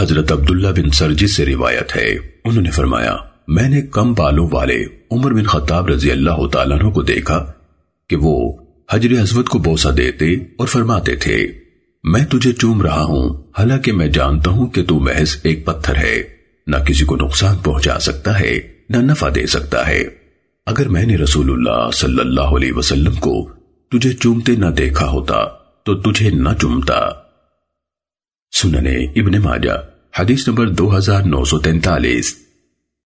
حضرت عبداللہ بن سرجس سے روایت ہے۔ انہوں نے فرمایا، میں نے کم بالوں والے عمر بن خطاب رضی اللہ تعالیٰ عنہ کو دیکھا کہ وہ حجر اسود کو بوسہ دیتے اور فرماتے تھے، میں تجھے چوم رہا ہوں، حالانکہ میں جانتا ہوں کہ تو محض ایک پتھر ہے، نہ کسی کو نقصان پہنچا سکتا ہے، نہ نفع دے سکتا ہے۔ اگر میں نے رسول اللہ صلی اللہ علیہ وسلم کو تجھے چومتے نہ دیکھا ہوتا، تو تجھے نہ چومتا۔ سننے ابن ماجہ حدیث نمبر دو ہزار نو سو تینتالیس۔